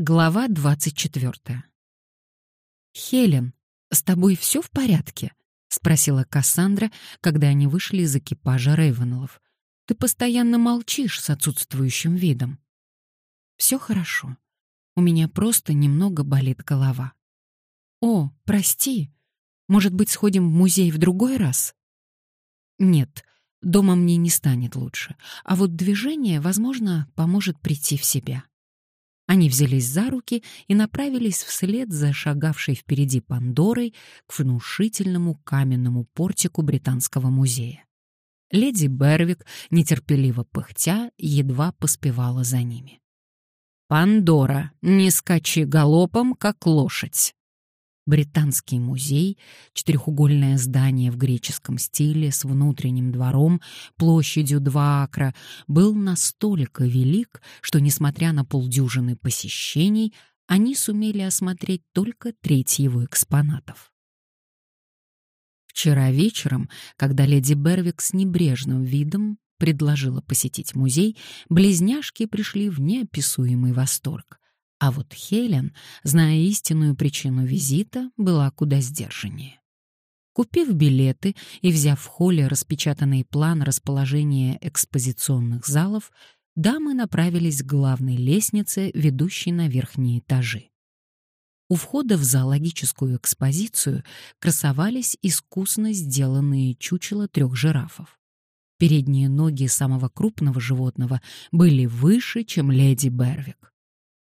Глава 24. «Хелен, с тобой все в порядке?» — спросила Кассандра, когда они вышли из экипажа Рейвенеллов. «Ты постоянно молчишь с отсутствующим видом». «Все хорошо. У меня просто немного болит голова». «О, прости. Может быть, сходим в музей в другой раз?» «Нет, дома мне не станет лучше, а вот движение, возможно, поможет прийти в себя». Они взялись за руки и направились вслед за шагавшей впереди Пандорой к внушительному каменному портику Британского музея. Леди Бервик, нетерпеливо пыхтя, едва поспевала за ними. «Пандора, не скачи галопом, как лошадь!» Британский музей, четырехугольное здание в греческом стиле с внутренним двором, площадью два акра, был настолько велик, что, несмотря на полдюжины посещений, они сумели осмотреть только треть его экспонатов. Вчера вечером, когда леди Бервик с небрежным видом предложила посетить музей, близняшки пришли в неописуемый восторг. А вот Хелен, зная истинную причину визита, была куда сдержаннее. Купив билеты и взяв в холле распечатанный план расположения экспозиционных залов, дамы направились к главной лестнице, ведущей на верхние этажи. У входа в зоологическую экспозицию красовались искусно сделанные чучела трех жирафов. Передние ноги самого крупного животного были выше, чем леди Бервик.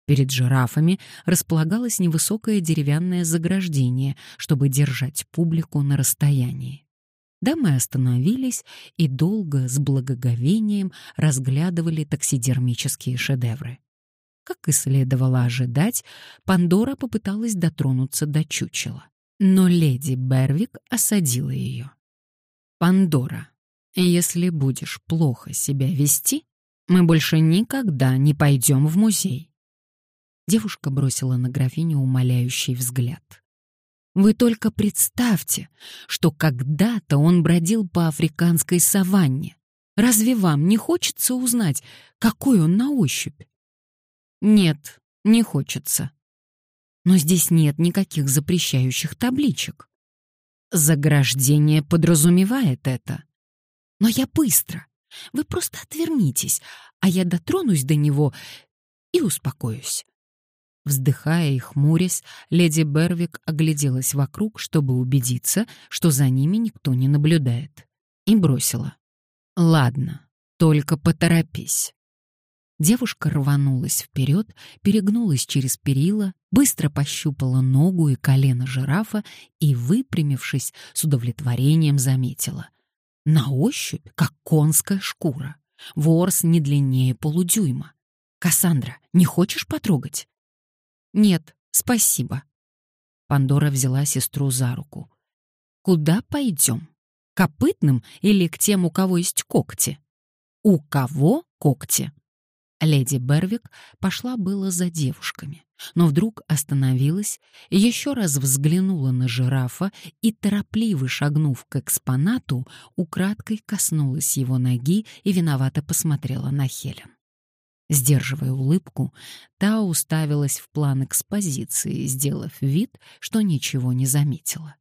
Перед жирафами располагалось невысокое деревянное заграждение, чтобы держать публику на расстоянии. Дамы остановились и долго, с благоговением, разглядывали таксидермические шедевры. Как и следовало ожидать, Пандора попыталась дотронуться до чучела. Но леди Бервик осадила ее. «Пандора, если будешь плохо себя вести, мы больше никогда не пойдем в музей. Девушка бросила на графиню умоляющий взгляд. Вы только представьте, что когда-то он бродил по африканской саванне. Разве вам не хочется узнать, какой он на ощупь? Нет, не хочется. Но здесь нет никаких запрещающих табличек. Заграждение подразумевает это. Но я быстро. Вы просто отвернитесь, а я дотронусь до него и успокоюсь. Вздыхая и хмурясь, леди Бервик огляделась вокруг, чтобы убедиться, что за ними никто не наблюдает. И бросила. «Ладно, только поторопись». Девушка рванулась вперед, перегнулась через перила, быстро пощупала ногу и колено жирафа и, выпрямившись, с удовлетворением заметила. На ощупь, как конская шкура. Ворс не длиннее полудюйма. «Кассандра, не хочешь потрогать?» «Нет, спасибо». Пандора взяла сестру за руку. «Куда пойдем? Копытным или к тем, у кого есть когти?» «У кого когти?» Леди Бервик пошла было за девушками, но вдруг остановилась, еще раз взглянула на жирафа и, торопливо шагнув к экспонату, украдкой коснулась его ноги и виновато посмотрела на Хелен. Сдерживая улыбку, та уставилась в план экспозиции, сделав вид, что ничего не заметила.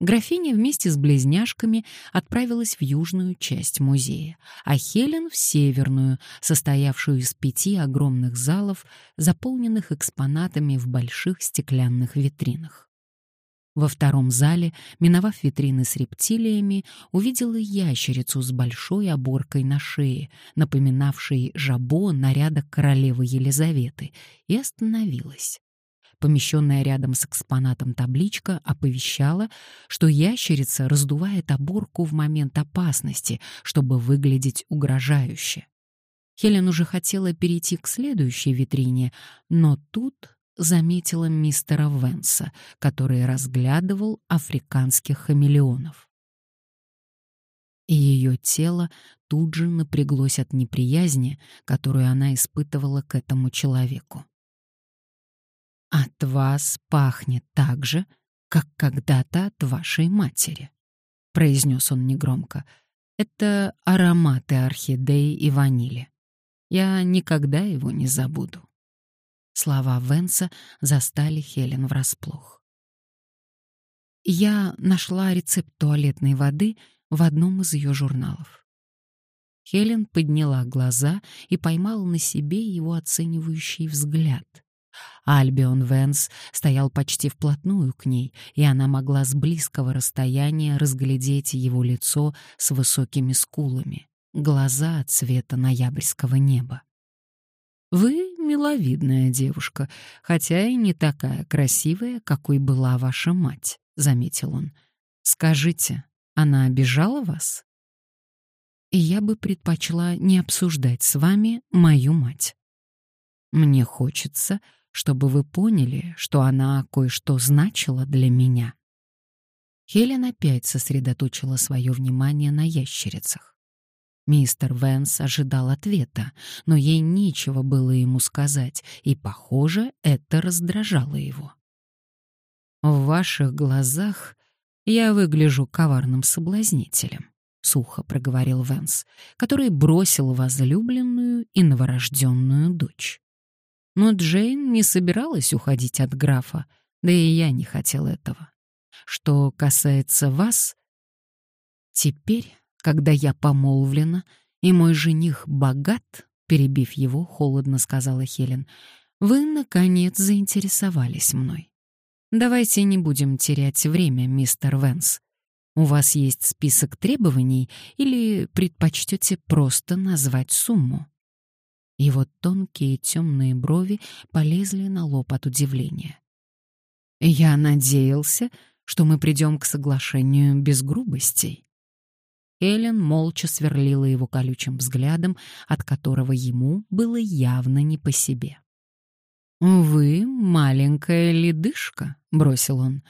Графиня вместе с близняшками отправилась в южную часть музея, а Хелен — в северную, состоявшую из пяти огромных залов, заполненных экспонатами в больших стеклянных витринах. Во втором зале, миновав витрины с рептилиями, увидела ящерицу с большой оборкой на шее, напоминавшей жабо наряда королевы Елизаветы, и остановилась. Помещенная рядом с экспонатом табличка оповещала, что ящерица раздувает оборку в момент опасности, чтобы выглядеть угрожающе. Хелен уже хотела перейти к следующей витрине, но тут заметила мистера Венса, который разглядывал африканских хамелеонов. И ее тело тут же напряглось от неприязни, которую она испытывала к этому человеку. «От вас пахнет так же, как когда-то от вашей матери», — произнес он негромко. «Это ароматы орхидеи и ванили. Я никогда его не забуду». Слова Венса застали Хелен врасплох. Я нашла рецепт туалетной воды в одном из ее журналов. Хелен подняла глаза и поймала на себе его оценивающий взгляд. Альбион Венс стоял почти вплотную к ней, и она могла с близкого расстояния разглядеть его лицо с высокими скулами, глаза цвета ноябрьского неба. «Вы миловидная девушка, хотя и не такая красивая, какой была ваша мать», — заметил он. «Скажите, она обижала вас?» «И я бы предпочла не обсуждать с вами мою мать. Мне хочется, чтобы вы поняли, что она кое-что значила для меня». Хелен опять сосредоточила свое внимание на ящерицах. Мистер Венс ожидал ответа, но ей нечего было ему сказать, и, похоже, это раздражало его. «В ваших глазах я выгляжу коварным соблазнителем», — сухо проговорил Венс, который бросил возлюбленную и новорожденную дочь. Но Джейн не собиралась уходить от графа, да и я не хотел этого. Что касается вас, теперь когда я помолвлена, и мой жених богат, перебив его, холодно сказала Хелен, вы, наконец, заинтересовались мной. Давайте не будем терять время, мистер Венс. У вас есть список требований или предпочтете просто назвать сумму? Его тонкие темные брови полезли на лоб от удивления. Я надеялся, что мы придем к соглашению без грубостей. Эллен молча сверлила его колючим взглядом, от которого ему было явно не по себе. «Вы маленькая ледышка», — бросил он.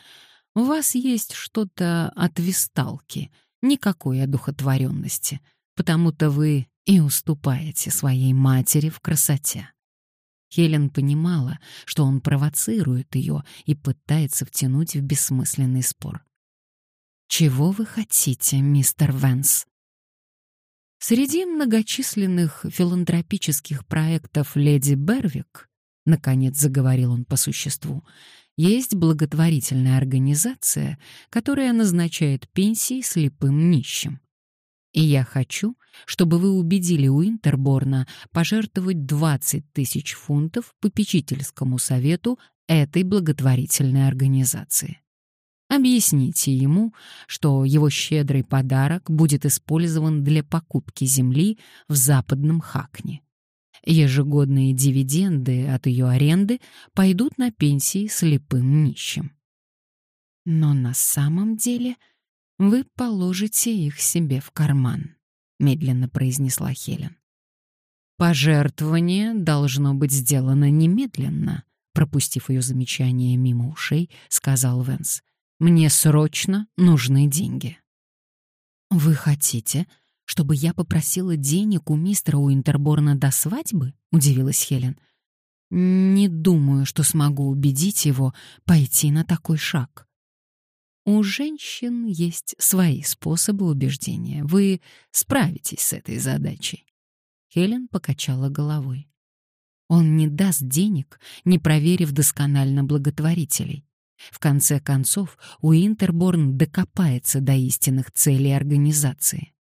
«У вас есть что-то от висталки, никакой одухотворенности, потому-то вы и уступаете своей матери в красоте». Хелен понимала, что он провоцирует ее и пытается втянуть в бессмысленный спор. Чего вы хотите, мистер Венс? Среди многочисленных филантропических проектов леди Бервик, наконец заговорил он по существу, есть благотворительная организация, которая назначает пенсии слепым нищим. И я хочу, чтобы вы убедили Уинтерборна пожертвовать 20 тысяч фунтов попечительскому совету этой благотворительной организации. Объясните ему, что его щедрый подарок будет использован для покупки земли в западном Хакне. Ежегодные дивиденды от ее аренды пойдут на пенсии слепым нищим. Но на самом деле вы положите их себе в карман, медленно произнесла Хелен. Пожертвование должно быть сделано немедленно, пропустив ее замечание мимо ушей, сказал Венс. Мне срочно нужны деньги. Вы хотите, чтобы я попросила денег у мистера Уинтерборна до свадьбы? удивилась Хелен. Не думаю, что смогу убедить его пойти на такой шаг. У женщин есть свои способы убеждения. Вы справитесь с этой задачей. Хелен покачала головой. Он не даст денег, не проверив досконально благотворителей. В конце концов, Уинтерборн докопается до истинных целей организации.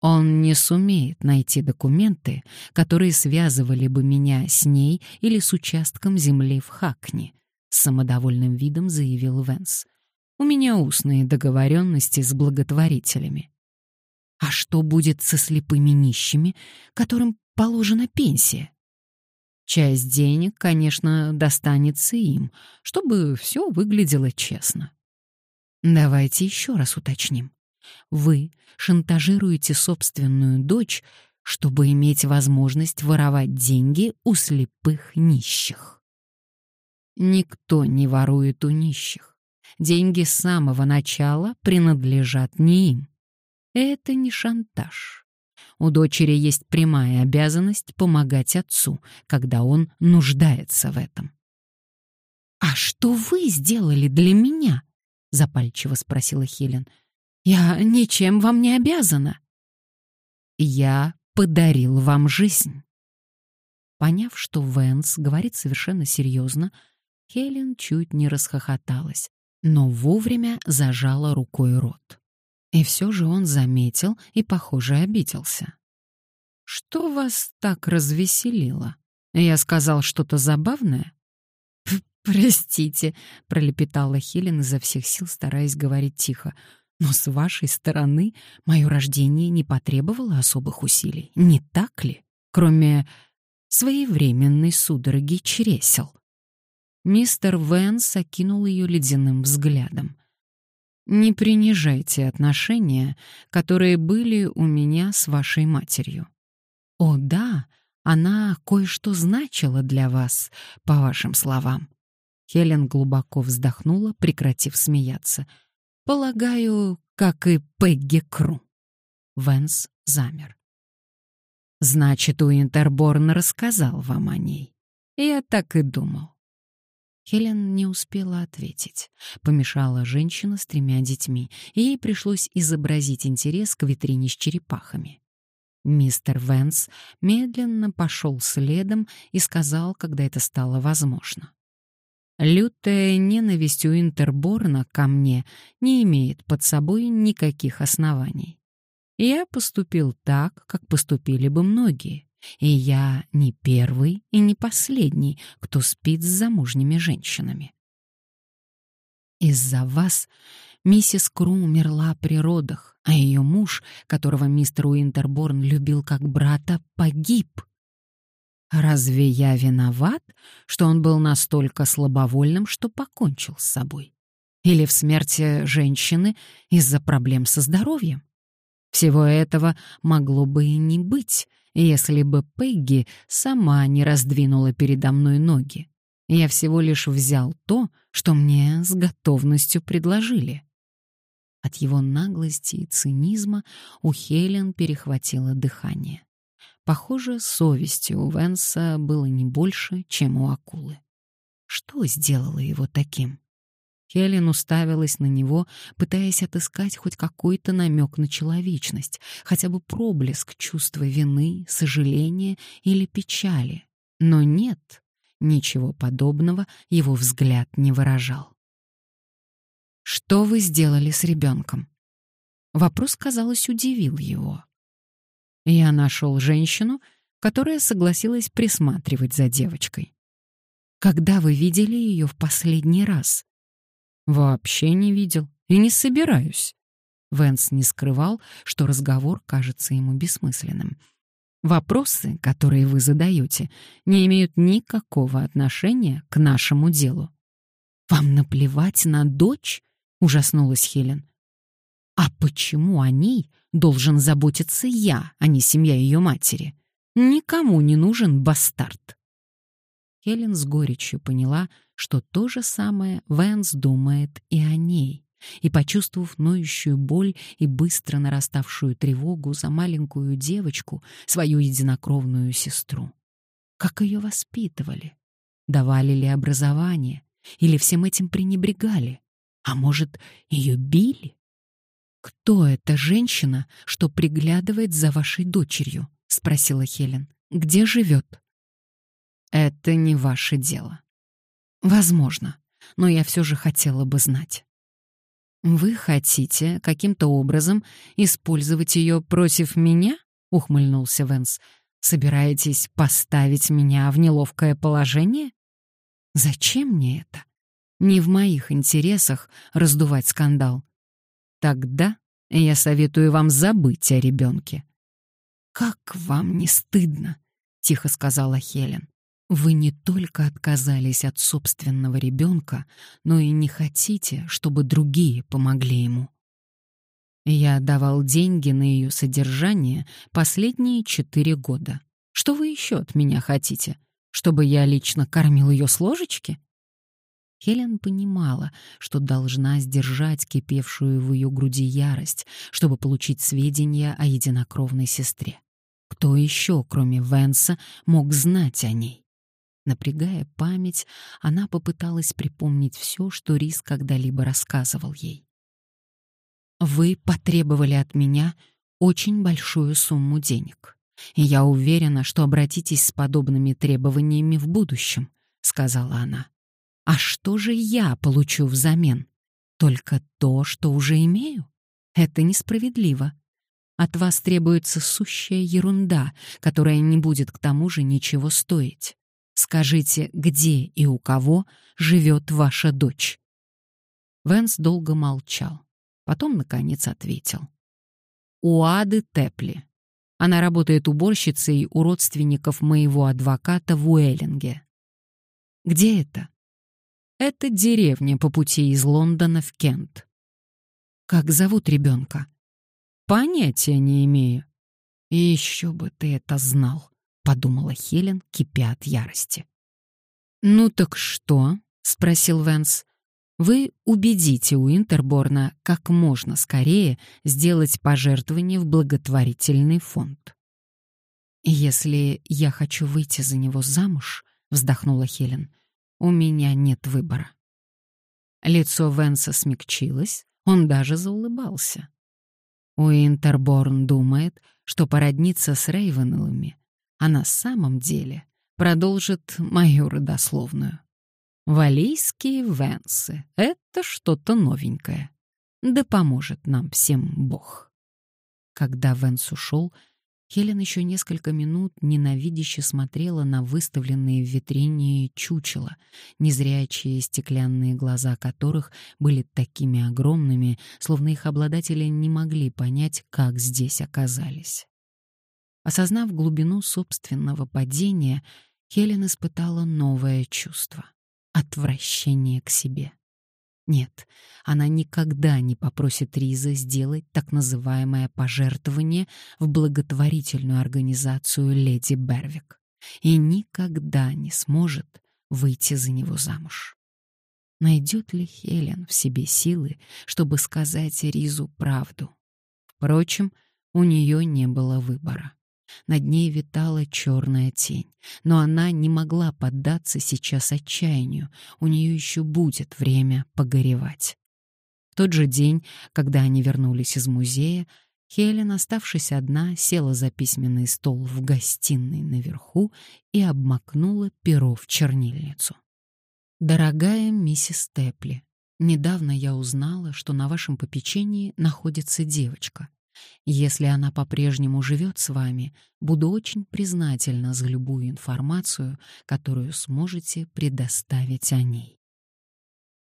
Он не сумеет найти документы, которые связывали бы меня с ней или с участком земли в Хакне, с самодовольным видом заявил Венс. У меня устные договоренности с благотворителями. А что будет со слепыми нищими, которым положена пенсия? Часть денег, конечно, достанется им, чтобы все выглядело честно. Давайте еще раз уточним. Вы шантажируете собственную дочь, чтобы иметь возможность воровать деньги у слепых нищих. Никто не ворует у нищих. Деньги с самого начала принадлежат не им. Это не шантаж. У дочери есть прямая обязанность помогать отцу, когда он нуждается в этом. «А что вы сделали для меня?» — запальчиво спросила Хелен. «Я ничем вам не обязана». «Я подарил вам жизнь». Поняв, что Венс говорит совершенно серьезно, Хелен чуть не расхохоталась, но вовремя зажала рукой рот. И все же он заметил и, похоже, обиделся. «Что вас так развеселило? Я сказал что-то забавное?» «Простите», — пролепетала Хелен изо всех сил, стараясь говорить тихо. «Но с вашей стороны мое рождение не потребовало особых усилий, не так ли? Кроме своевременной судороги чресел». Мистер Венс окинул ее ледяным взглядом. «Не принижайте отношения, которые были у меня с вашей матерью. О, да, она кое-что значила для вас, по вашим словам. Хелен глубоко вздохнула, прекратив смеяться. «Полагаю, как и Пегги Кру». Венс замер. «Значит, Уинтерборн рассказал вам о ней. Я так и думал». Хелен не успела ответить. Помешала женщина с тремя детьми, и ей пришлось изобразить интерес к витрине с черепахами. Мистер Венс медленно пошел следом и сказал, когда это стало возможно. Лютая ненависть у Интерборна ко мне не имеет под собой никаких оснований. Я поступил так, как поступили бы многие, и я не первый и не последний, кто спит с замужними женщинами. Из-за вас миссис Кру умерла при родах, а ее муж, которого мистер Уинтерборн любил как брата, погиб. Разве я виноват, что он был настолько слабовольным, что покончил с собой? Или в смерти женщины из-за проблем со здоровьем? Всего этого могло бы и не быть, если бы Пегги сама не раздвинула передо мной ноги. Я всего лишь взял то, что мне с готовностью предложили. От его наглости и цинизма у Хелен перехватило дыхание. Похоже, совести у Венса было не больше, чем у акулы. Что сделало его таким? Хелен уставилась на него, пытаясь отыскать хоть какой-то намек на человечность, хотя бы проблеск чувства вины, сожаления или печали. Но нет, ничего подобного его взгляд не выражал. «Что вы сделали с ребенком?» Вопрос, казалось, удивил его. Я нашел женщину, которая согласилась присматривать за девочкой. Когда вы видели ее в последний раз? Вообще не видел и не собираюсь. Венс не скрывал, что разговор кажется ему бессмысленным. Вопросы, которые вы задаете, не имеют никакого отношения к нашему делу. Вам наплевать на дочь? ужаснулась Хелен. А почему о ней должен заботиться я, а не семья ее матери? Никому не нужен бастард. Хелен с горечью поняла, что то же самое Вэнс думает и о ней, и, почувствовав ноющую боль и быстро нараставшую тревогу за маленькую девочку, свою единокровную сестру. Как ее воспитывали? Давали ли образование? Или всем этим пренебрегали? А может, ее били? «Кто эта женщина, что приглядывает за вашей дочерью?» — спросила Хелен. «Где живет?» «Это не ваше дело». «Возможно, но я все же хотела бы знать». «Вы хотите каким-то образом использовать ее против меня?» — ухмыльнулся Венс. «Собираетесь поставить меня в неловкое положение? Зачем мне это? Не в моих интересах раздувать скандал. Тогда я советую вам забыть о ребенке. «Как вам не стыдно?» — тихо сказала Хелен. «Вы не только отказались от собственного ребенка, но и не хотите, чтобы другие помогли ему». Я давал деньги на ее содержание последние четыре года. Что вы еще от меня хотите? Чтобы я лично кормил ее с ложечки? Хелен понимала, что должна сдержать кипевшую в ее груди ярость, чтобы получить сведения о единокровной сестре. Кто еще, кроме Венса, мог знать о ней? Напрягая память, она попыталась припомнить все, что Рис когда-либо рассказывал ей. «Вы потребовали от меня очень большую сумму денег. И я уверена, что обратитесь с подобными требованиями в будущем, сказала она. А что же я получу взамен? Только то, что уже имею? Это несправедливо. От вас требуется сущая ерунда, которая не будет к тому же ничего стоить. Скажите, где и у кого живет ваша дочь?» Венс долго молчал, потом, наконец, ответил. «У Ады Тепли. Она работает уборщицей у родственников моего адвоката в Уэллинге». «Где это?» «Это деревня по пути из Лондона в Кент». «Как зовут ребенка?» «Понятия не имею». «И еще бы ты это знал», — подумала Хелен, кипя от ярости. «Ну так что?» — спросил Венс. «Вы убедите Уинтерборна как можно скорее сделать пожертвование в благотворительный фонд». «Если я хочу выйти за него замуж», — вздохнула Хелен, — «у меня нет выбора». Лицо Венса смягчилось, он даже заулыбался. Уинтерборн думает, что породниться с Рейвенеллами, а на самом деле продолжит мою родословную. Валийские венсы — это что-то новенькое. Да поможет нам всем Бог. Когда Венс ушел, Хелен еще несколько минут ненавидяще смотрела на выставленные в витрине чучела, незрячие стеклянные глаза которых были такими огромными, словно их обладатели не могли понять, как здесь оказались. Осознав глубину собственного падения, Хелен испытала новое чувство — отвращение к себе. Нет, она никогда не попросит Риза сделать так называемое пожертвование в благотворительную организацию «Леди Бервик» и никогда не сможет выйти за него замуж. Найдет ли Хелен в себе силы, чтобы сказать Ризу правду? Впрочем, у нее не было выбора. Над ней витала черная тень, но она не могла поддаться сейчас отчаянию, у нее еще будет время погоревать. В тот же день, когда они вернулись из музея, Хелен, оставшись одна, села за письменный стол в гостиной наверху и обмакнула перо в чернильницу. «Дорогая миссис Тепли, недавно я узнала, что на вашем попечении находится девочка. Если она по-прежнему живет с вами, буду очень признательна за любую информацию, которую сможете предоставить о ней.